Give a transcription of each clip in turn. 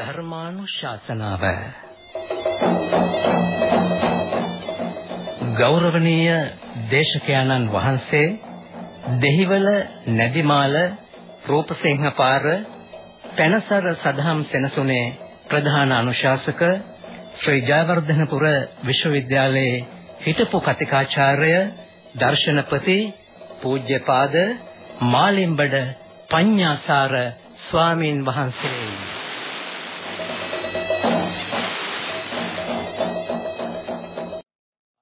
ධර්මානුශාසනාව. ගෞරවනීය දේශකයන්න් වහන්සේ දෙහිවල නැදිමාල රූපසිංහ පාර පැනසර සදහම් සෙනසුනේ ප්‍රධාන අනුශාසක ශ්‍රී ජයවර්ධනපුර විශ්වවිද්‍යාලයේ හිටපු කතිකාචාර්ය දර්ශනපති පූජ්‍යපාද මාලිම්බඩ පඤ්ඤාසාර ස්වාමීන් වහන්සේ.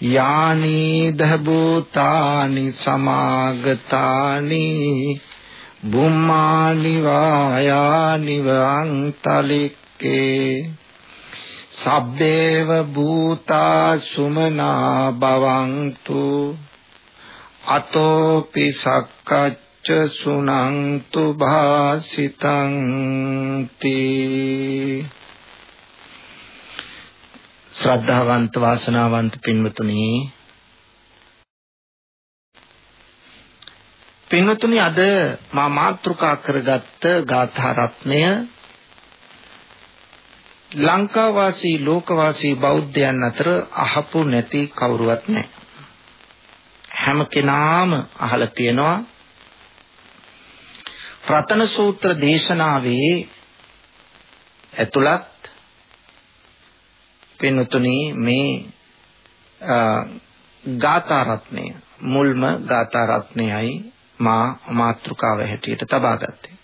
යානි දහබූතානි සමාගතානි බුම්මානි වායානි වංතලික්කේ සබ්බේව භූතා සුමනා භවන්තු අතෝපි සක්කච්ච සුනන්තු භාසිතං තී ශ්‍රද්ධාවන්ත වාසනාවන්ත පින්වතුනි. පින්වතුනි අද මා මාතෘකා කරගත්ත ගාථා රත්නය ලංකා වාසී ලෝක වාසී බෞද්ධයන් අතර අහපු නැති කවුරුවත් නැහැ. හැම කෙනාම අහලා තියෙනවා. රතන සූත්‍ර දේශනාවේ ඇතුළත් පින්තුනි මේ ගාථා රත්නය මුල්ම ගාථා රත්නයයි මා මාත්‍රිකාව හැටියට තබා ගත්තේ.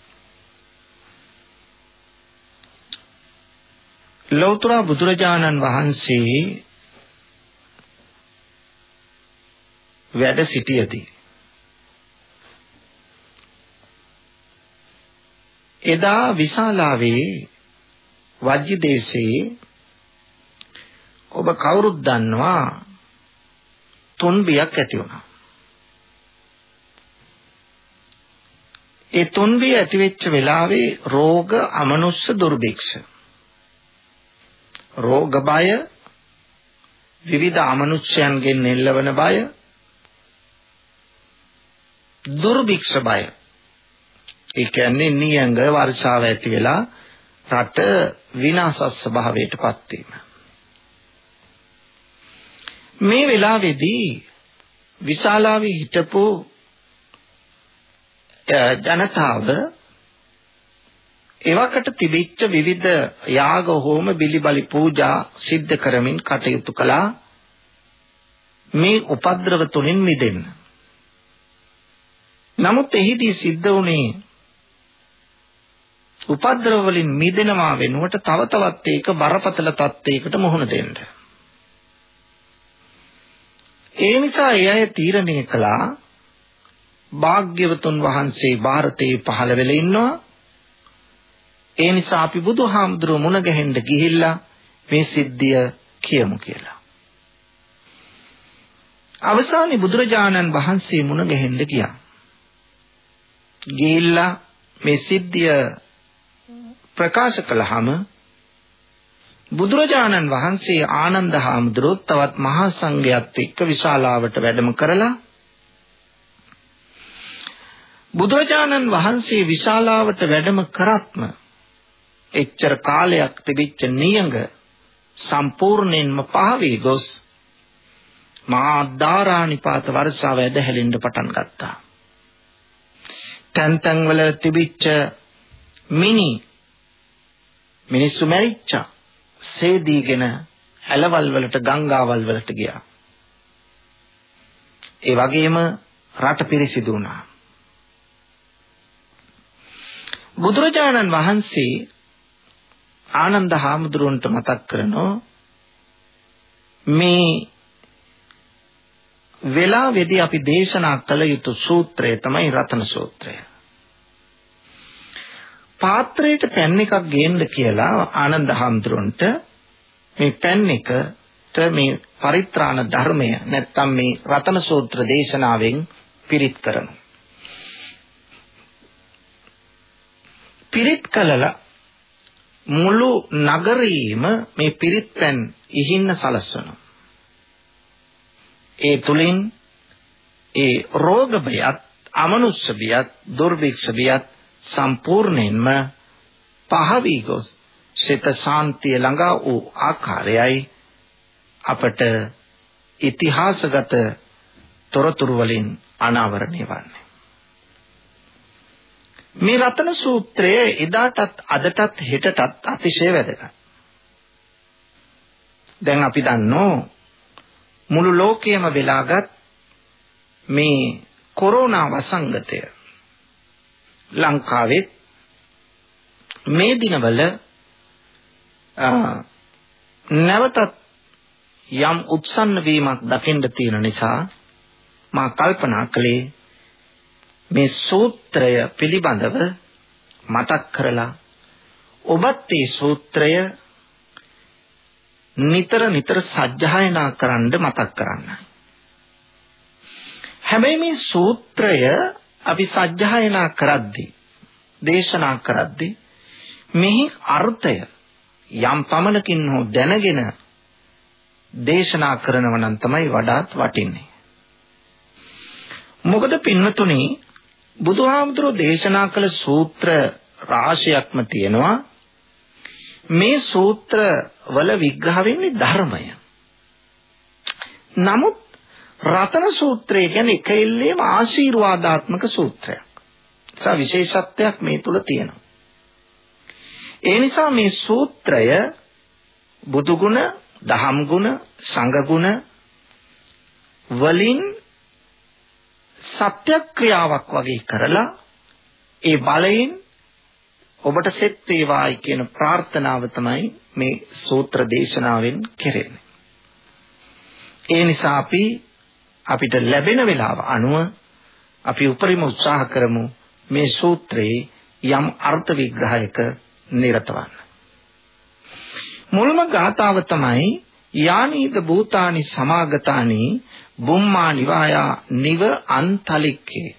ලෞතර බුදුරජාණන් වහන්සේ වැඩ සිටියදී එදා විශාලාවේ වජ්ජි දේශේ ඔබ කවුරුත් දන්නවා තුන්බියක් ඇති වුණා. ඒ තුන්බිය ඇති වෙච්ච වෙලාවේ රෝග අමනුෂ්‍ය දුර්භික්ෂ. රෝග බය විවිධ අමනුෂ්‍යයන්ගෙන් එල්ලවන බය දුර්භික්ෂ බය. ඒ කියන්නේ නියඟ වර්ෂාව ඇති වෙලා රට විනාශ ස්වභාවයටපත් වීම. මේ වෙලාවේදී විශාලාවේ හිටපු ජනතාව එවකට තිබිච්ච විවිධ යාග හෝම බිලිබලි පූජා සිද්ධ කරමින් කටයුතු කළා මේ උපද්‍රව තුලින් මිදෙන්න. නමුත් එහිදී සිද්ධ වුණේ උපද්‍රව වලින් මිදෙනවා වෙනුවට තව තවත් ඒක බරපතල තත්ත්වයකට මුහුණ දෙන්න. ඒ නිසා ඒ අය තීරණය කළා භාග්‍යවතුන් වහන්සේ ಭಾರತයේ පහළ වෙලා ඉන්නවා. ඒ නිසා අපි බුදුහාමුදුරුවෝ මුණ ගැහෙන්න ගිහිල්ලා මේ සිද්ධිය කියමු කියලා. අවසානයේ බුදුරජාණන් වහන්සේ මුණ ගැහෙන්න ගියා. ගිහිල්ලා මේ සිද්ධිය ප්‍රකාශ කළාම බුදුරජාණන් වහන්සේ ආනන්ද හාමුදුරුවෝ තවත් මහා සංඝයාත් එක්ක විශාලාවට වැඩම කරලා බුදුරජාණන් වහන්සේ විශාලාවට වැඩම කරත්ම එච්චර කාලයක් තිබිච්ච නියඟ සම්පූර්ණයෙන්ම පහවී ගොස් මහා ධාරානිපාත වර්ෂාව ඇදහැලෙන්න පටන් ගත්තා. තැන් තැන් වල තිබිච්ච මිනි මිනිස්සු මැරිච්චා. සේදීගෙන ඇලවල් වලට ගංගාවල් වලට ගියා. ඒ වගේම රට පිරිසිදු වුණා. බුදුරජාණන් වහන්සේ ආනන්ද හාමුදුරුවන්ට මතක් කරනෝ මේ වෙලාවේදී අපි දේශනා කළ යුතු සූත්‍රය තමයි රතන සූත්‍රය. පාත්‍රයට පැන් එකක් ගේන්න කියලා ආනන්ද හාමුදුරන්ට මේ පැන් එකට මේ පරිත්‍රාණ ධර්මය නැත්තම් මේ රතන සූත්‍ර දේශනාවෙන් පිරිත් කරනවා. පිරිත් කළලා මුළු නගරීම මේ පිරිත් පැන් ඉහින්න සලස්වනවා. ඒ තුලින් ඒ රෝග බයත් අමනුෂ්‍ය බියත් දුර්භික්ෂ බියත් සම්පූර්ණයෙන්ම පහවි ගොස්. සිත ශාන්තිය ළඟා වූ ආකාරයයි අපට ඉතිහාසගත තොරතුරු වලින් අනාවරණය වන්නේ. මේ රතන සූත්‍රය එදාටත් අදටත් හෙටටත් අතිශය වැදගත්. දැන් අපි දන්නෝ මුළු ලෝකයේම වෙලාගත් මේ කොරෝනා වසංගතය. ලංකාවෙත් මේ දිනවල නැවතත් යම් උත්සන්න වීමක් දකින්න තියෙන නිසා මා කල්පනා කළේ මේ සූත්‍රය පිළිබඳව මතක් කරලා ඔබත් මේ සූත්‍රය නිතර නිතර සජ්ජායනා කරන්න මතක් කරන්නයි. හැබැයි මේ සූත්‍රය අපි සජ්ජායනා කරද්දී දේශනා කරද්දී මෙහි අර්ථය යම් පමණකින් හෝ දැනගෙන දේශනා කරනව නම් තමයි වඩාත් වටින්නේ. මොකද පින්වතුනි බුදුහාමුදුරෝ දේශනා කළ සූත්‍ර රාශියක්ම තියෙනවා. මේ සූත්‍ර වල විග්‍රහ වෙන්නේ ධර්මය. නමුත් රතන සූත්‍රය කියන්නේ එක එල්ලේම ආශිර්වාදාත්මක සූත්‍රයක්. සා විශේෂත්වයක් මේ තුල තියෙනවා. ඒ නිසා මේ සූත්‍රය බුදු ගුණ, දහම් ගුණ, සංඝ ගුණ වලින් සත්‍යක්‍රියාවක් වගේ කරලා ඒ බලයෙන් ඔබට සෙත් වේවායි කියන ප්‍රාර්ථනාව තමයි මේ සූත්‍ර දේශනාවෙන් කෙරෙන්නේ. ඒ නිසා අපි අපිට ලැබෙන වෙලාව අනුව අපි උපරිම උත්සාහ කරමු මේ සූත්‍රයේ යම් අර්ථ විග්‍රහයක නිරත වන්න. මුල්ම ගාතාව තමයි යානීද භූතානි සමාගතානි බුම්මා නිවායා නිව අන්තලික්කේ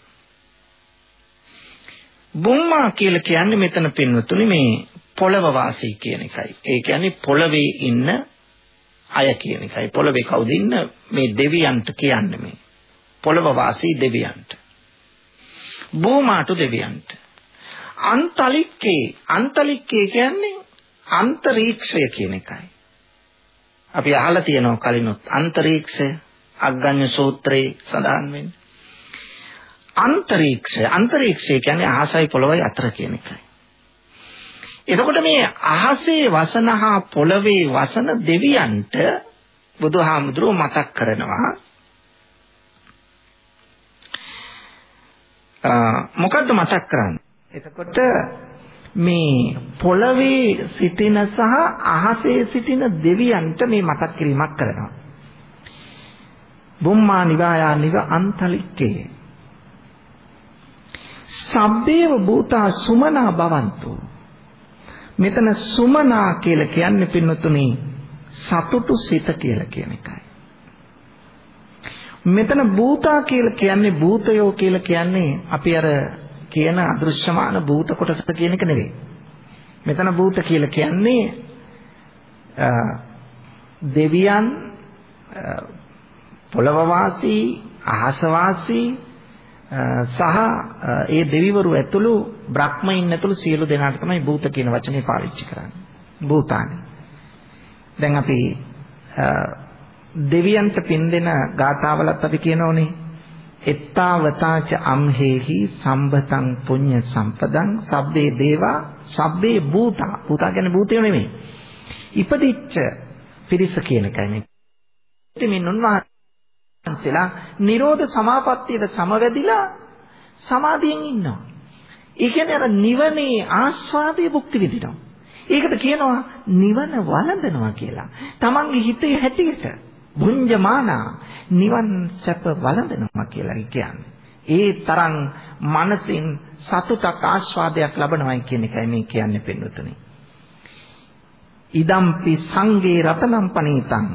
බුම්මා කියලා කියන්නේ මෙතන පින්වතුනි මේ පොළව වාසී කියන එකයි. ඒ කියන්නේ පොළවේ ඉන්න අය කියන එකයි. පොළවේ කවුද ඉන්න මේ දෙවියන්ට කියන්නේ මේ. පොළව වාසී දෙවියන්ට. භූමාට දෙවියන්ට. අන්තලික්කේ අන්තලික්කේ කියන්නේ අන්තරීක්ෂය කියන එකයි. අපි අහලා තියෙනවා කලිනුත් අන්තරීක්ෂය අග්ගඤ්ඤ සූත්‍රයේ සඳහන් වෙන්නේ. අන්තරීක්ෂය අන්තරීක්ෂය කියන්නේ අහසයි පොළොවයි අතර කියන එකයි. එතකොට මේ අහසේ වසන හා පොළවේ වසන දෙවියන්ට බුදුහාමුදුරුව මතක් කරනවා මොකද්ද මතක් කරන්නේ? එතකොට මේ පොළවේ සිටින සහ අහසේ සිටින දෙවියන්ට මේ මතක් කිරීමක් කරනවා. බුම්මා නිවායා නිව අන්තලික්කේ සබ්බේව භූතා සුමනා භවන්තු මෙතන සුමනා කියලා කියන්නේ පින්නතුනි සතුටු සිත කියලා කියන එකයි. මෙතන භූතා කියලා කියන්නේ භූතයෝ කියලා කියන්නේ අපි අර කියන අදෘශ්‍යමාන භූත කොටස කියන එක නෙවෙයි. මෙතන භූත කියලා කියන්නේ දෙවියන් පොළව වාසී අහස වාසී සහ ඒ දෙවිවරු ඇතුළු බ්‍රහ්මයින් ඇතුළු සියලු දෙනාට තමයි භූත කියන වචනේ පාවිච්චි කරන්නේ. භූතානි. දැන් අපි දෙවියන්ට පින් දෙන ගාථාවලත් අපි කියනෝනේ එත්තාවතාච අම්හෙහි සම්බතං පුඤ්ඤ සම්පදං සබ්බේ දේවා සබ්බේ භූතා භූතා කියන්නේ භූතයෝ නෙමෙයි ඉපදිච්ච පිරිස කියන එකයි මේ. ඉතින් මේ උන්වහන්සේ වහන්සේලා නිරෝධ සමාපත්තියට සමවැදිලා සමාධියෙන් ඉන්නවා. ඒ කියන්නේ අර නිවනේ ආස්වාදයේ භුක්ති විඳිනවා. ඒකට කියනවා නිවන වළඳනවා කියලා. Tamange හිතේ හැටියට බුඤ්ජමානා නිවන් සැප වළඳනවා කියලා කියන්නේ. ඒ තරම් මනසින් සතුටක් ආස්වාදයක් ලබනවායි කියන එකයි මේ කියන්නේ පින්නතුනි. ඉදම්පි සංගේ රතනම් පනීතං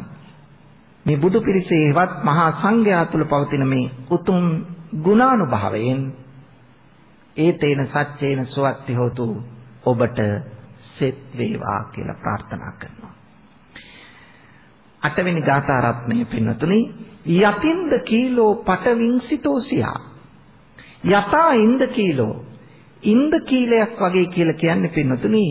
මේ බුදු පිරිසේවත් මහා සංඝයා තුල පවතින මේ උතුම් ගුණානුභාවයෙන් ඒතේන සත්‍යේන සුවත්ති හොතු ඔබට සෙත් වේවා කියලා ප්‍රාර්ථනා කරනවා. අටවෙනි ගාථා රත්නය පින්නතුනි යතින්ද කීලෝ පටවින්සිතෝසියා යතා ඉන්ද කීලෝ ඉන්ද කීලයක් වගේ කියලා කියන්නේ පින්නතුනි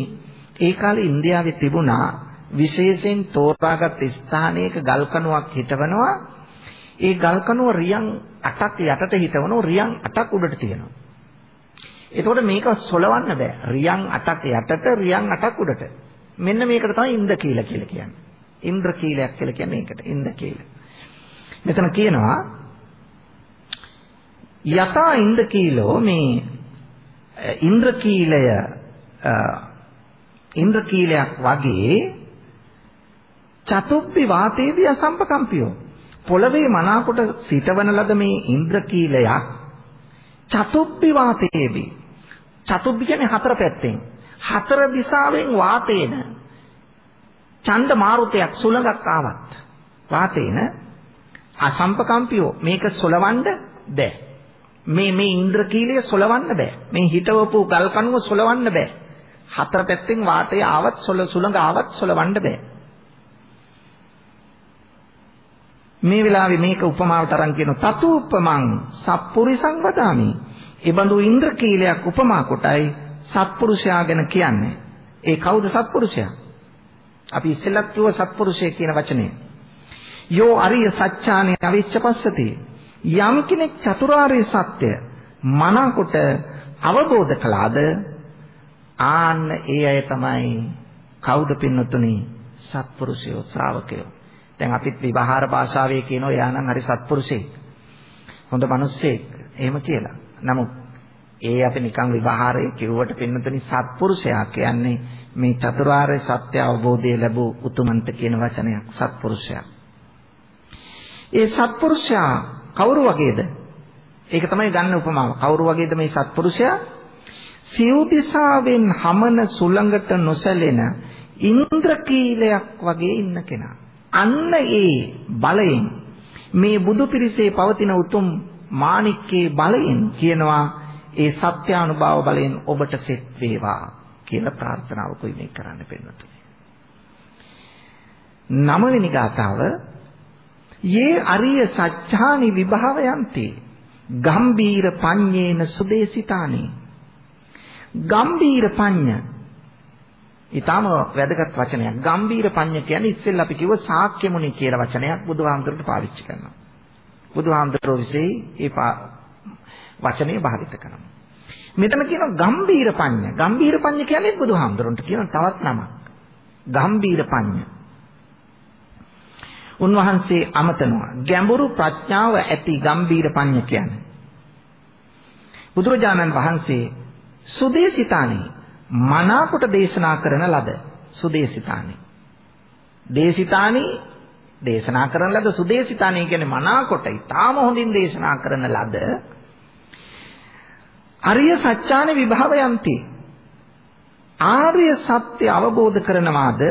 ඒ කාලේ ඉන්දියාවේ තිබුණා විශේෂයෙන් තෝරාගත් ස්ථානයක ගල් කණුවක් හිටවනවා ඒ ගල් කණුව රියන් 8ක් යටට හිටවනවා රියන් 8ක් උඩට තියෙනවා එතකොට මේක සොලවන්න බෑ. රියන් 8ක් යටට රියන් 8ක් උඩට. මෙන්න මේකට තමයි ඉන්ද කියලා කියලා කියන්නේ. ඉන්ද්‍ර කීලයක් කියලා කියන්නේ ඒකට. ඉන්ද කීල. මෙතන කියනවා යතා ඉන්ද කීලෝ මේ ඉන්ද්‍ර කීලය ඉන්ද්‍ර කීලයක් වගේ චතුප්පි වාතේදී අසම්පකම්පියෝ පොළවේ මනාකොට සිටවන ලද මේ ඉන්ද්‍ර කීලයක් චතුප්පි වාතේදී චතුබ්බි කියන්නේ හතර පැත්තෙන්. හතර දිශාවෙන් වාතේන ඡන්ද මාරුතයක් සුළඟක් ආවත් වාතේන අසම්පකම්පියෝ මේක සොලවන්න බෑ. මේ මේ ඉන්ද්‍රකීලිය සොලවන්න බෑ. මේ හිටවපු ගල් කණුව සොලවන්න බෑ. හතර පැත්තෙන් වාතය ආවත් සොල සුළඟ ආවත් සොලවන්න බෑ. මේ වෙලාවේ මේක උපමාවට අරන් කියන තතුප්පමං සප්පුරිසං වදාමි. ඒබඳු ඉන්ද්‍රකීලයක් උපමා කොටයි සත්පුරුෂයා ගැන කියන්නේ. ඒ කවුද සත්පුරුෂයා? අපි ඉස්සෙල්ලත් කිව්ව සත්පුරුෂය කියන වචනේ. යෝ අරිය සත්‍යානේ අවිච්ඡපස්සති. යම් කෙනෙක් චතුරාර්ය සත්‍ය මනකොට අවබෝධ කළාද ආන්න ඒ අය තමයි කවුද පින්නතුනි සත්පුරුෂයෝ ශ්‍රාවකයෝ දැන් අපිත් විවහාර භාෂාවේ කියනවා එයා නම් හරි සත්පුරුෂයෙක් හොඳ මිනිස්සෙක් එහෙම කියලා නමුත් ඒ අපි නිකන් විවහාරයේ කිව්වට පින්නතනි සත්පුරුෂයා කියන්නේ මේ චතුරාර්ය සත්‍ය අවබෝධය ලැබූ උතුමන්ට කියන වචනයක් සත්පුරුෂයා. ඒ සත්පුරුෂයා කවුරු වගේද? ඒක තමයි ගන්න උපමාව. කවුරු වගේද මේ සත්පුරුෂයා? සිව් දිසාවෙන් හමන සුළඟට නොසැලෙන ඉන්ද්‍රකීලයක් වගේ ඉන්න කෙනා. අන්න ඒ බලයෙන් මේ බුදු පිරිසේ පවතින උතුම් මාණික්කේ බලයෙන් කියනවා ඒ සත්‍යානුභව බලයෙන් ඔබට සෙත් වේවා කියලා ප්‍රාර්ථනාවකුයි මේ කරන්න පෙන්වතුනේ. නවවෙනි ගාතාව යේ අරිය සත්‍යානි විභාවයන්ති ගම්බීර පඤ්ඤේන සුදේසිතානි ගම්බීර පඤ්ඤ ඊටම වැදගත් වචනයක් ගම්බීර පඤ්ඤ කියන්නේ ඉස්සෙල්ලා අපි කිව්ව සාක්‍ය මුනි කියලා වචනයක් බුදුහාමුදුරට පාවිච්චි කරනවා බුදුහාමුදුරුවෝ විශ්ේ ඒ වචනේ භාවිත කරනවා. මෙතන කියනවා ගම්බීර පඤ්ඤ. ගම්බීර පඤ්ඤ කියන්නේ බුදුහාමුදුරන්ට කියන තවත් නමක්. ගම්බීර පඤ්ඤ. උන්වහන්සේ අමතනවා ගැඹුරු ප්‍රඥාව ඇති ගම්බීර පඤ්ඤ කියන්නේ. බුදුරජාණන් වහන්සේ සුදේශිතානි මනාකොට දේශනා කරන ලද සුදේශිතානි. දේශිතානි දේශනා කරන ලද සුදේශිතානේ කියන්නේ මනාකොට ඊටාම හොඳින් දේශනා කරන ලද අරිය සත්‍යානේ විභවයන්ති ආර්ය සත්‍ය අවබෝධ කරනවාද?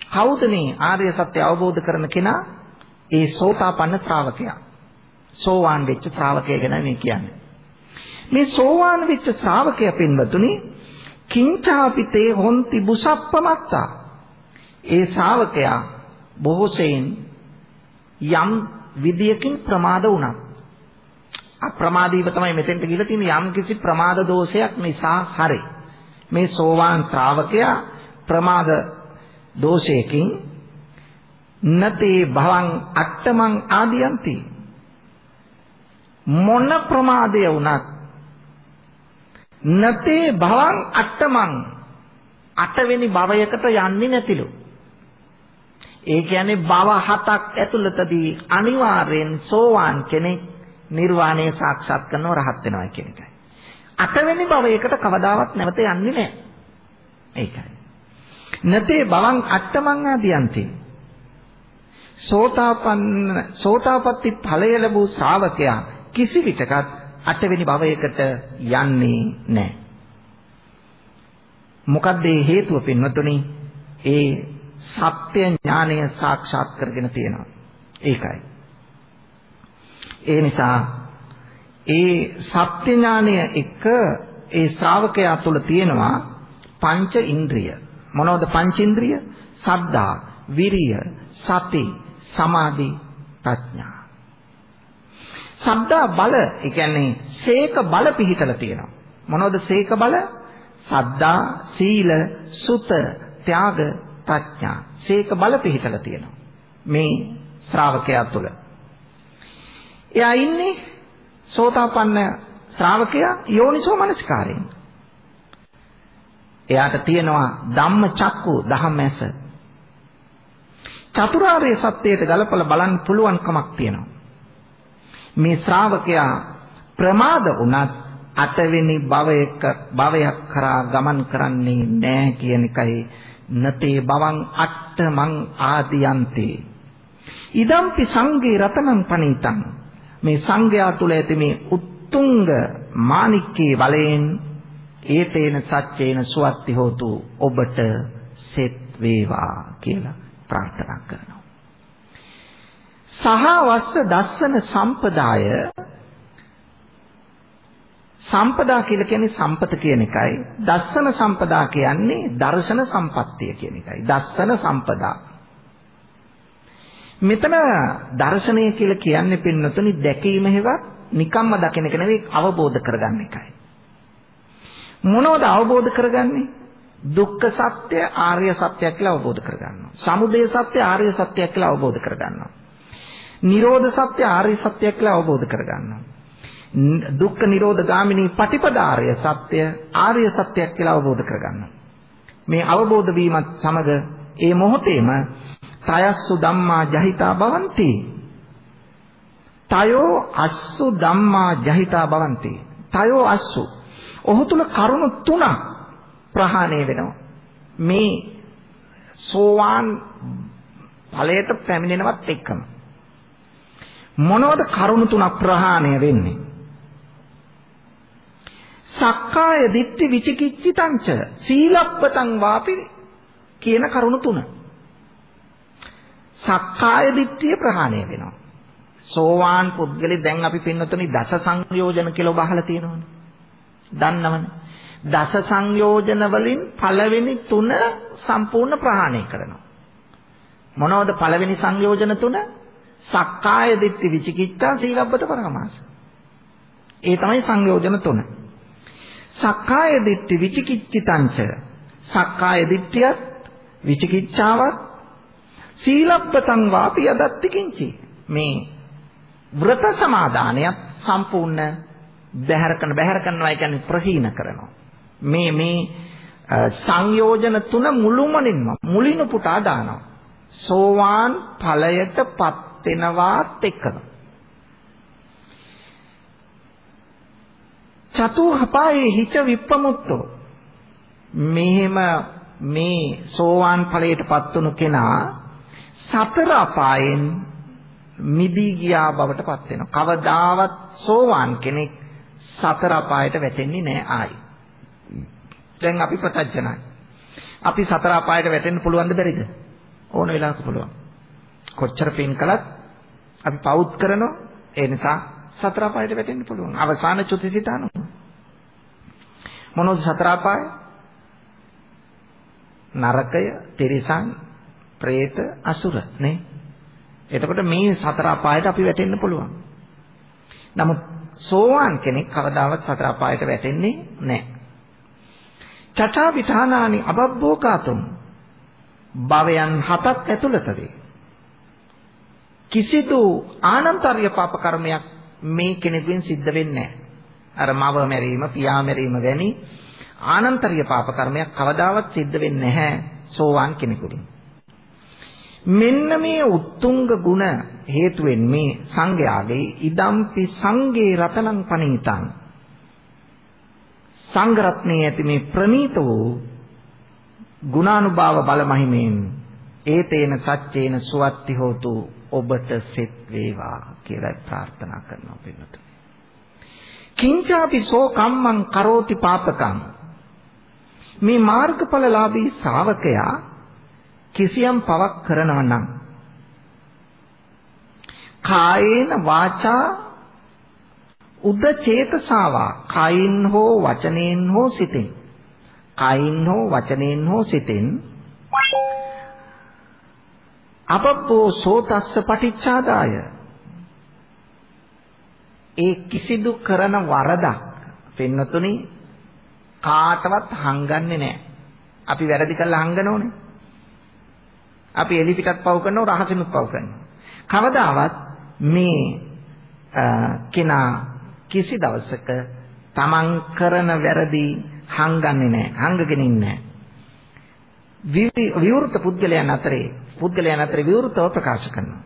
කවුද මේ ආර්ය සත්‍ය අවබෝධ කරන කෙනා? ඒ සෝතාපන්න ශ්‍රාවකයා. සෝවාන් වෙච්ච ශ්‍රාවකය ගැන මේ කියන්නේ. මේ සෝවාන් වෙච්ච ශ්‍රාවකයා පින්වතුනි කිංචාපිතේ හොන්ති බුසප්පමත්තා ඒ ශ්‍රාවකයා බොහෝ සෙයින් යම් විදියකින් ප්‍රමාද වුණා. අප්‍රමාදීව තමයි මෙතෙන්ට ගිහිල්ලා තියෙන්නේ යම් කිසි ප්‍රමාද දෝෂයක් නිසා හරි. මේ සෝවාන් ශ්‍රාවකයා ප්‍රමාද දෝෂයකින් නතේ භවං අට්ටමං ආදියන්ති මොන ප්‍රමාදය වුණත් නතේ භවං අට්ටමං අටවෙනි භවයකට යන්නේ නැතිලු ඒ කියන්නේ භව හතක් ඇතුළතදී අනිවාර්යෙන් සෝවාන් කෙනෙක් නිර්වාණය සාක්ෂාත් කරනව රහත් වෙනවා කියන එකයි. අටවෙනි භවයකට කවදාවත් නැවත යන්නේ නැහැ. ඒකයි. නතේ භවං අට්ඨමං ආදියන්ති. සෝතාපන්න සෝතාපට්ටි ඵලය ලැබූ ශ්‍රාවකයා කිසි විටකත් අටවෙනි භවයකට යන්නේ නැහැ. මොකද ඒ හේතුව පින්වතුනි ඒ සත්‍ය ඥානය සාක්ෂාත් කරගෙන තියෙනවා. ඒකයි. ඒ නිසා ඒ සත්‍ය ඥානය එක ඒ ශ්‍රාවකයා තුළ තියෙනවා පංච ඉන්ද්‍රිය. මොනවද පංච ඉන්ද්‍රිය? සද්ධා, විරිය, සති, සමාධි, ප්‍රඥා. සද්ධා බල, ඒ කියන්නේ සීක බල පිහිටලා තියෙනවා. මොනවද සීක බල? සද්ධා, සීල, සුත, ත්‍යාග, ප්‍රඥා. සීක බල පිහිටලා තියෙනවා. මේ ශ්‍රාවකයා තුළ. එයා ඉන්නේ සෝතාපන්න ශ්‍රාවකයා යෝනිසෝ මනස්කාරයෙන්. එයාට තියෙනවා ධම්ම චක්කු ධම්මැස. චතුරාර්ය සත්‍යයට ගලපලා බලන්න පුළුවන් කමක් තියෙනවා. මේ ශ්‍රාවකයා ප්‍රමාද වුණත් අටවෙනි භවයක භවයක් කරා ගමන් කරන්නේ නැහැ කියන එකයි නතේ බවං අට්ඨමං ආදියන්තේ ඉදම්පි සංගේ රතනං පනීතං මේ සංඝයා තුල ඇති මේ උත්තුංග මාණික්කේ බලයෙන් ඒතේන සච්චේන සුවත්ති හෝතු ඔබට සෙත් වේවා කියලා ප්‍රාර්ථනා කරනවා. සහවස්ස දස්සන සම්පදාය සම්පදා කියලා කියන්නේ සම්පත කියන එකයි. දස්සන සම්පදා කියන්නේ දර්ශන සම්පත්තිය කියන එකයි. දස්සන සම්පදා. මෙතන දර්ශනය කියලා කියන්නේ පින්නතුනි දැකීම හේවත් නිකම්ම දකින එක නෙවෙයි අවබෝධ කරගන්න එකයි. මොනවද අවබෝධ කරගන්නේ? දුක්ඛ සත්‍ය ආර්ය සත්‍යයක් කියලා අවබෝධ කරගන්නවා. සමුදය සත්‍ය ආර්ය සත්‍යයක් කියලා අවබෝධ කරගන්නවා. නිරෝධ සත්‍ය ආර්ය සත්‍යයක් කියලා අවබෝධ කරගන්නවා. දුක්ඛ නිරෝධ ගාමිනී පටිපදාර්ය සත්‍ය ආර්ය සත්‍යයක් කියලා අවබෝධ කරගන්නවා. මේ අවබෝධ වීමත් සමග ඒ මොහොතේම තයස්සු ධම්මා ජහිතා භවಂತಿ. තයෝ අස්සු ධම්මා ජහිතා භවಂತಿ. තයෝ අස්සු. ඔහු තුල කරුණු තුනක් ප්‍රහාණය වෙනවා. මේ සෝවාන් ඵලයට පැමිණෙනවත් එක්කම මොනවද කරුණු තුනක් ප්‍රහාණය වෙන්නේ? සක්කාය දිට්ඨි විචිකිච්ඡිතංච සීලප්පතං වාපි කියන කරුණු තුන. සක්කාය දිට්ඨිය ප්‍රහාණය වෙනවා. සෝවාන් පුද්ගලෙ දැන් අපි පින්නතුනි දස සංයෝජන කියලා ඔබ අහලා තියෙනවනේ. දන්නවනේ. දස සංයෝජන වලින් පළවෙනි තුන සම්පූර්ණ ප්‍රහාණය කරනවා. මොනවද පළවෙනි සංයෝජන තුන? සක්කාය දිට්ඨි විචිකිච්ඡා සීලබ්බත පරමාස. ඒ තමයි සංයෝජන තුන. සක්කාය දිට්ඨි විචිකිච්ඡිතංච සක්කාය දිට්ඨියත් විචිකිච්ඡාවත් සීලබ්බතං වාපි යදත්ති කිංචි මේ ව්‍රත සමාදානයත් සම්පූර්ණ බැහැර කරන බැහැර කරනවා කියන්නේ ප්‍රහීන කරනවා මේ මේ සංයෝජන තුන මුළුමනින්ම මුලිනු පුටා දානවා සෝවාන් ඵලයටපත් වෙනවාත් එක්කම චතුහපායේ හිච විප්පමුත්තෝ මෙහෙම මේ සෝවාන් ඵලයටපත් වුණු කෙනා සතර අපායෙන් මිදී ගියා බවට පත් වෙනවා. කවදාවත් සෝවාන් කෙනෙක් සතර අපායට වැටෙන්නේ නැහැ ආයි. දැන් අපි ප්‍රත්‍යඥයි. අපි සතර අපායට වැටෙන්න පුළුවන්ද බැරිද? ඕන වෙලාවක පුළුවන්. කොච්චර පින් කළත් අපි පවුත් කරනවා. ඒ නිසා සතර අපායට වැටෙන්න පුළුවන්. අවසාන චුතිසිතාන. මොනවද සතර අපාය? නරකය, තිරිසන්, പ്രേත අසුර නේ. එතකොට මේ සතර අපායට අපි වැටෙන්න පුළුවන්. නමුත් සෝවාන් කෙනෙක් කවදාවත් සතර අපායට වැටෙන්නේ නැහැ. චචා විධානානි අබබ්බෝකාතුම් භවයන් හතක් ඇතුළතදී කිසිදු ආනන්තර්ය පාප කර්මයක් මේ කෙනෙකුෙන් සිද්ධ වෙන්නේ නැහැ. අර මව මැරීම, පියා මැරීම වැනි ආනන්තර්ය පාප කර්මයක් කවදාවත් සිද්ධ වෙන්නේ නැහැ සෝවාන් කෙනෙකුට. මෙන්න මේ උත්තුංග ගුණ හේතුවෙන් මේ සංඝයාගේ ඉදම්පි සංගේ රතනං පනීතං සංඝ රත්නයේ ඇති මේ ප්‍රනීත වූ ගුණානුභාව බලමහිමෙන් ඒතේන සච්චේන සුවත්ති හෝතු ඔබට සෙත් වේවා කියලා ප්‍රාර්ථනා කරනවා පින්නතුනි. කිංචාපි සෝ කම්මං කරෝති පාපකං. මේ මාර්ගඵලලාභී ශ්‍රාවකයා කිසියම් පවක් කරනවා නම් කායේන වාචා උද චේතසාවා කයින් හෝ වචනෙන් හෝ සිතෙන්. කයින් හෝ වචනෙන් හෝ සිතෙන් අපප්පෝ සෝතස්ස පටිච්චාදාය ඒ කිසිදු කරන වරදක් පින්නතුනි කාටවත් හංගන්නේ නැහැ. අපි වැරදි කළා හංගනෝනේ. අපි එලි පිටත් පව් කරනවා රහසිනුත් පව් කරනවා. කවදාවත් මේ කෙනා කිසි දවසක තමන් කරන වැරදි හංගන්නේ නැහැ. හංගගෙන ඉන්නේ නැහැ. විවෘත පුද්ගලයන් අතරේ පුද්ගලයන් අතරේ විවෘතව ප්‍රකාශ කරනවා.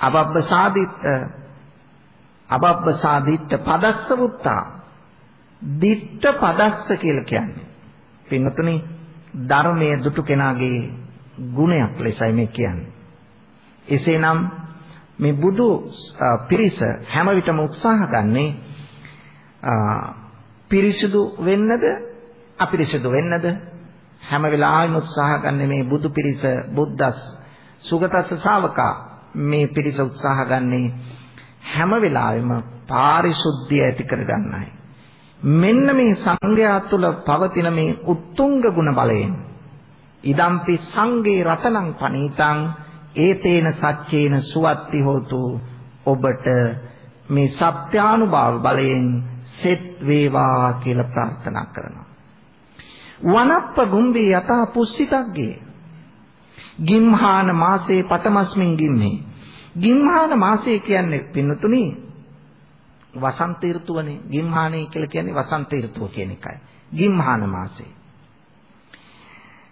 අබබ්බ සාදිත් අබබ්බ සාදිත්ත පදස්ස වුත්තා. දිත්ත පදස්ස කියලා කියන්නේ. පින්වතුනි ධර්මයේ දුටු කෙනාගේ ගුණයක් ලෙසයි මේ කියන්නේ. එසේනම් මේ බුදු පිරිස හැම විටම උත්සාහ ගන්නේ පිරිසුදු වෙන්නද අපිරිසුදු වෙන්නද හැම වෙලාවෙම උත්සාහ ගන්න මේ බුදු පිරිස බුද්දස් සුගතස්ස ශාවකා මේ පිරිස උත්සාහ ගන්නේ හැම වෙලාවෙම පාරිශුද්ධිය ඇති කරගන්නයි මෙන්න මේ සංඝයා තුළ පවතින මේ උත්තුංග ගුණ බලයෙන් ඉදම්පි සංගේ රතනං පනීතං ඒතේන සච්චේන සුවත්ති හෝතු ඔබට මේ සත්‍යානුභාව බලයෙන් සෙත් වේවා කියලා ප්‍රාර්ථනා කරනවා. වනප්ප ගුම්බේ යතා පුස්සිතග්ගේ. ගිම්හාන මාසේ පටමස්මින් ගිම්මේ. ගිම්හාන මාසේ කියන්නේ පින්නතුනි වසන්ත ඍතුවනේ. ගිම්හානේ කියලා කියන්නේ වසන්ත ඍතුව කියන එකයි. ගිම්හාන මාසේ.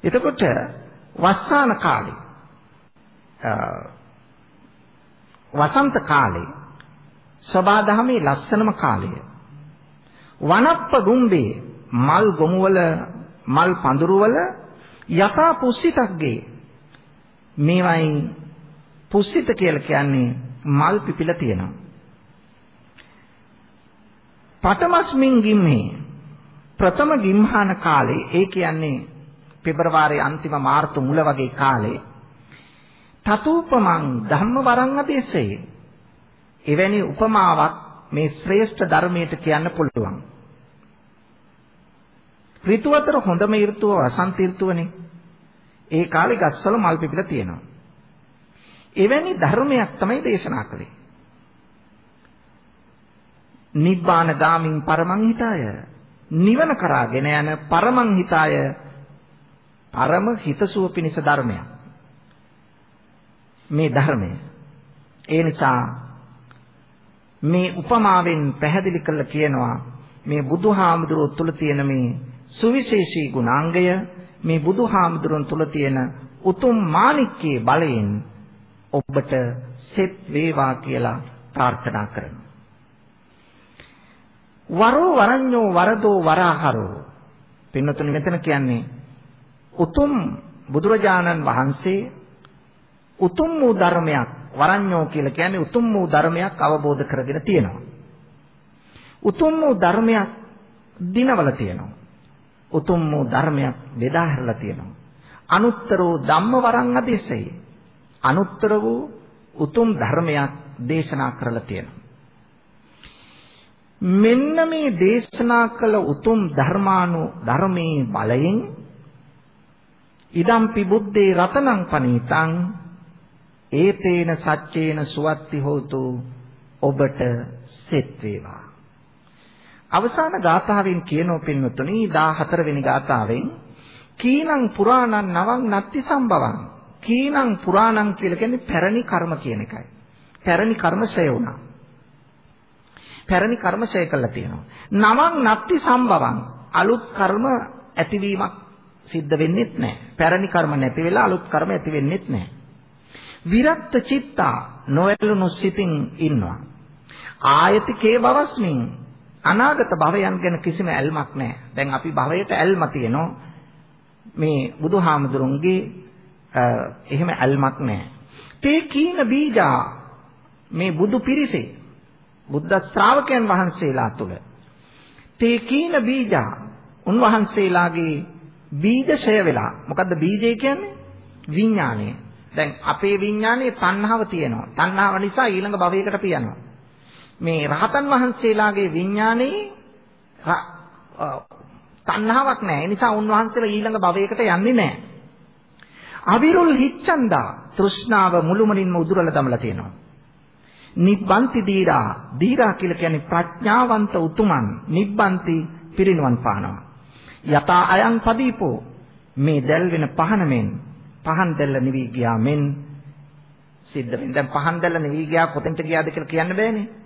එතකොට වස්සාන කාලේ වසන්ත කාලේ සබාදහමේ ලස්සනම කාලය. වනප්ප ගුම්බේ මල් ගොමුවල මල් පඳුරුවල යථා පුස්සිතක්ගේ මේවයින් පුස්සිත කියලා කියන්නේ මල් පිපිලා තියෙනවා. පටමස්මින් ගිම්මේ ප්‍රථම ගිම්හාන කාලේ ඒ කියන්නේ පෙබරවාරි අන්තිම මාර්තු මුල වගේ කාලේ තතූපමං ධම්ම වරං අදේශේ එවැනි උපමාවක් මේ ශ්‍රේෂ්ඨ ධර්මයට කියන්න පුළුවන්. ඍතු අතර හොඳම ඍතුව වසන්ත ඍතුවනේ. ඒ කාලේ ගස්වල මල් පිපිලා තියෙනවා. එවැනි ධර්මයක් තමයි දේශනා කළේ. නිබ්බාන ගාමින් පරමං හිතාය. නිවන කරාගෙන යන පරමං හිතාය. පරම හිතසුව පිණිස ධර්මයක්. මේ ධර්මය. ඒ නිසා මේ උපමාවෙන් පැහැදිලි කරලා කියනවා මේ බුදුහාමුදුරුවෝ තුල තියෙන මේ සුවිශේෂී ගුණාංගය මේ බුදුහාමුදුරුවන් තුල තියෙන උතුම් මාණික්කයේ බලයෙන් ඔබට සෙත් වේවා කියලා ප්‍රාර්ථනා කරනවා. වරෝ වරඤ්ඤෝ වරදෝ වරාහරෝ පින්නතුනි මෙතන කියන්නේ උතුම් බුදුරජාණන් වහන්සේ උතුම් වූ ධර්මයක් වරඤ්ඤෝ කියලා කියන්නේ උතුම් වූ ධර්මයක් අවබෝධ කරගෙන තියෙනවා. උතුම් වූ ධර්මයක් දිනවල තියෙනවා. උතුම් වූ ධර්මයක් බෙදා හැරලා තියෙනවා. අනුත්තරෝ ධම්ම වරං අධිසයි. අනුත්තර වූ උතුම් ධර්මයක් දේශනා කරලා තියෙනවා. මෙන්න මේ දේශනා කළ උතුම් ධර්මානු ධර්මයේ බලයෙන් ඉදම්පි බුද්දේ රතනං පනීතං ඒතේන සච්චේන සුවත්ති හෝතු ඔබට සෙත් වේවා. අවසාන ගාථාවෙන් කියනෝ පින්වතුනි 14 වෙනි ගාථාවෙන් කීනං පුරාණං නවං නත්ති සම්භවං කීනං පුරාණං කියලා කියන්නේ පැරණි කර්ම කියන එකයි. පැරණි කර්ම ඡය වුණා. පැරණි කර්ම ඡය කළා තියෙනවා. නවං නත්ති සම්භවං අලුත් කර්ම ඇතිවීමක් සිද්ධ වෙන්නේත් නැහැ. පැරණි කර්ම නැති වෙලා අලුත් කර්ම ඇති වෙන්නේත් නැහැ. විරක්ත චිත්තා නොඇලුණු සිතින් ඉන්නවා. ආයතිකේ බවස්මින් අනාගත භවයන් ගැන කිසිම ඇල්මක් නැහැ. දැන් අපි භවයට ඇල්ම තියෙනවා. මේ බුදුහාමුදුරන්ගේ එහෙම ඇල්මක් නැහැ. තේ කීන බීජා මේ බුදු පිරිසේ බුද්ධ ශ්‍රාවකයන් වහන්සේලා තුල තේ කීන බීජා උන්වහන්සේලාගේ බීජ ඡය වෙලා මොකද්ද බීජය කියන්නේ විඥානය දැන් අපේ විඥානයේ තණ්හාව තියෙනවා තණ්හාව නිසා ඊළඟ භවයකට පියනවා මේ රහතන් වහන්සේලාගේ විඥානයේ තණ්හාවක් නැහැ. ඒ නිසා උන්වහන්සේලා ඊළඟ භවයකට යන්නේ නැහැ. අවිරුල් හිච්ඡන්දා තෘෂ්ණාව මුළුමනින්ම උදුරලා දමලා තියෙනවා. නිබ්බන්ති දීරා. දීරා කියලා කියන්නේ ප්‍රඥාවන්ත උතුමන් නිබ්බන්ති පිරිනුවන් පානවා. යතා අයං පදීපෝ. මේ දැල් වෙන පහන මෙන් පහන් දැල්ල නිවි ගියා මෙන්. සිද්ධ වෙන දැන් පහන් දැල්ල නිවි ගියා කොතෙන්ට ගියාද කියලා කියන්න බෑනේ.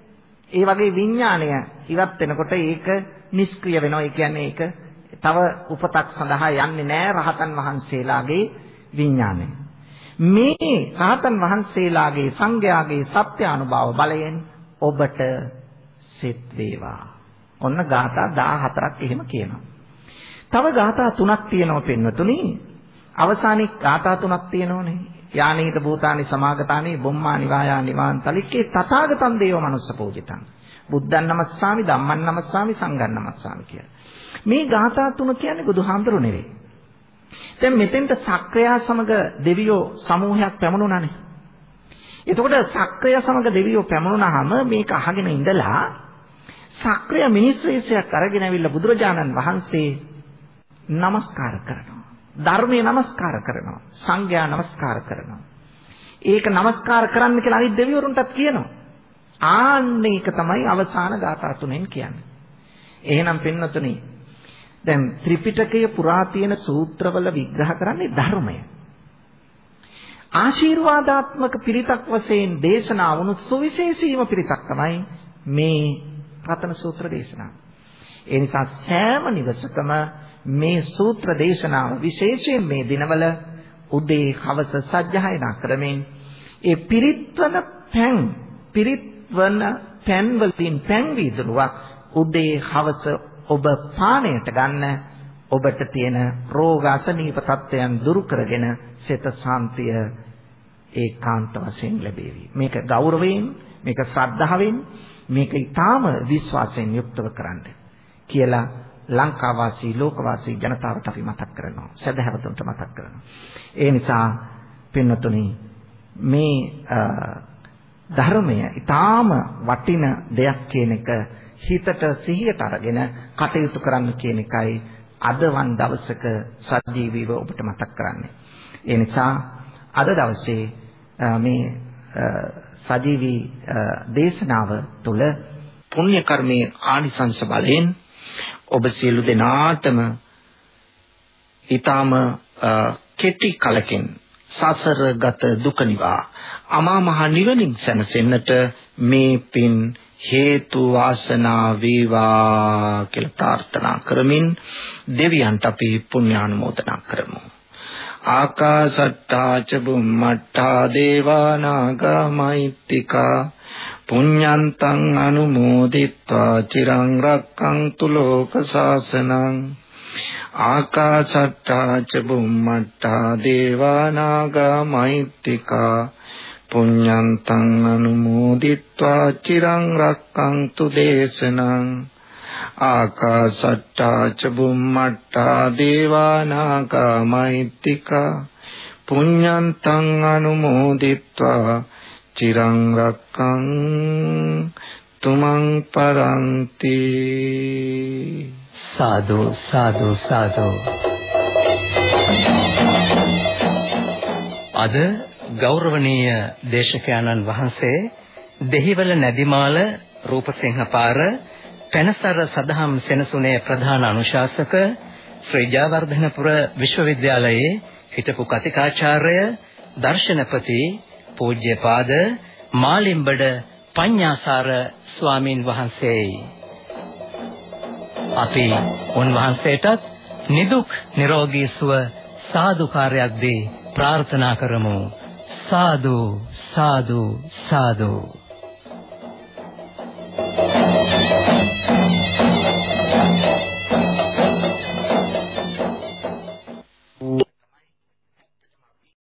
ඒ වගේ විඥාණය ඉවත් වෙනකොට ඒක නිෂ්ක්‍රිය වෙනවා ඒ කියන්නේ ඒක තව උපතක් සඳහා යන්නේ නැහැ රහතන් වහන්සේලාගේ විඥාණය මේ රහතන් වහන්සේලාගේ සංඝයාගේ සත්‍ය අනුභව බලයෙන් ඔබට සෙත් වේවා ඔන්න ගාථා 14ක් එහෙම කියනවා තව ගාථා තුනක් තියෙනවා පින්වතුනි. අවසානයේ ගාථා තුනක් තියෙනවනේ. යානීත භූතානි සමාගතානි බොම්මා නිවායා නිවාන් තලික්කේ තථාගතං දේව මනුස්ස පූජිතං. බුද්ධන් නමස්සාමි ධම්මන් නමස්සාමි සංඝන් නමස්සාමි කියලා. මේ ගාථා තුන කියන්නේ බුදුහාමුදුරු නෙවෙයි. දැන් මෙතෙන්ට සක්‍රයා සමග දෙවියෝ සමූහයක් පැමුණුණානේ. එතකොට සක්‍රය සමග දෙවියෝ පැමුණුනහම මේක අහගෙන ඉඳලා සක්‍රය මිනිස් වේශයක් අරගෙන ඇවිල්ලා බුදුරජාණන් වහන්සේ নমස්කාර කරනවා. ධර්මයේ নমස්කාර කරනවා. සංඝයා নমස්කාර කරනවා. ඒක নমස්කාර කරන්න කියලා අනිත් දෙවිවරුන්ටත් කියනවා. ආන්න ඒක තමයි අවසාන ධාතා තුනෙන් කියන්නේ. එහෙනම් පින්නතුනි දැන් ත්‍රිපිටකය පුරා තියෙන සූත්‍රවල විග්‍රහ කරන්නේ ධර්මය. ආශිර්වාදාත්මක පිරිතක් වශයෙන් දේශනා වුණු සුවිශේෂීම පිරිතක් තමයි මේ රතන සූත්‍ර දේශනාව. ඒ නිසා සෑම නිවසකම මේ සූත්‍ර දේශනාව විශේෂයෙන් මේ දිනවල උදේ හවස සජ්ජායනා කරමින් ඒ පිරිත්වන පැන් පිරිත්වන පැන් වලින් පැන් වීදුරුවක් උදේ හවස ඔබ පානයට ගන්න ඔබට තියෙන රෝග අසනීප තත්ත්වයන් දුරු කරගෙන සිත සාන්තිය ඒකාන්ත වශයෙන් ලැබේවි. මේක ගෞරවයෙන්, මේක ශ්‍රද්ධාවෙන්, මේක ඊටාම විශ්වාසයෙන් යුක්තව කරන්න කියලා ලංකාවාසී ලෝකවාසී ජනතාවට අපි මතක් කරනවා. සදහැවතුන්ට මතක් කරනවා. ඒ නිසා පින්නතුනි මේ ධර්මය ඊටාම වටින දෙයක් කියන එක හිතට සිහියට අරගෙන කටයුතු කරන්න කියන එකයි අදවන් දවසක සජීවීව ඔබට මතක් කරන්නේ. ඒ නිසා අද දවසේ මේ සජීවී දේශනාව තුළ පුණ්‍ය කර්මයේ ආනිසංස බලයෙන් ඔබ සියලු දෙනාටම ඊටාම කෙටි කලකින් සසරගත දුක නිවා අමා මහ නිවනින් සැනසෙන්නට මේ පින් හේතු වාසනා වේවා කියලා ප්‍රාර්ථනා කරමින් දෙවියන්ට අපි පුණ්‍යානුමෝදනා කරමු. ආකාසට්ටා ච බුම්මට්ටා දේවා නාග මෛත්‍තිකා පුඤ්ඤන්තං අනුමෝදිත්වා චිරං රක්ඛන්තු ලෝක සාසනං ආකාශට්ටා ච බුම්මට්ටා දේවා නාග මෛත්‍තිකා පුඤ්ඤන්තං අනුමෝදිත්වා චිරං රක්ඛන්තු දේශනං ආකාශට්ටා ච බුම්මට්ටා දේවා නාග මෛත්‍තිකා පුඤ්ඤන්තං අනුමෝදිත්වා චිරං රක්කං තුමන් පරන්ති සාදු සාදු සාදු අද ගෞරවනීය දේශකයන්න් වහන්සේ දෙහිවල නැදිමාල රූපසිංහ පාර පැනසර සදහම් සෙනසුනේ ප්‍රධාන අනුශාසක ශ්‍රී ජයවර්ධනපුර විශ්වවිද්‍යාලයේ හිටපු කතිකාචාර්ය දර්ශනපති පූජ්‍යපාද මාලිම්බඩ පඤ්ඤාසාර ස්වාමින් වහන්සේයි. අපි උන්වහන්සේටත් නිදුක් නිරෝගී සුව සාදුකාරයක් දී ප්‍රාර්ථනා කරමු. සාදු සාදු සාදු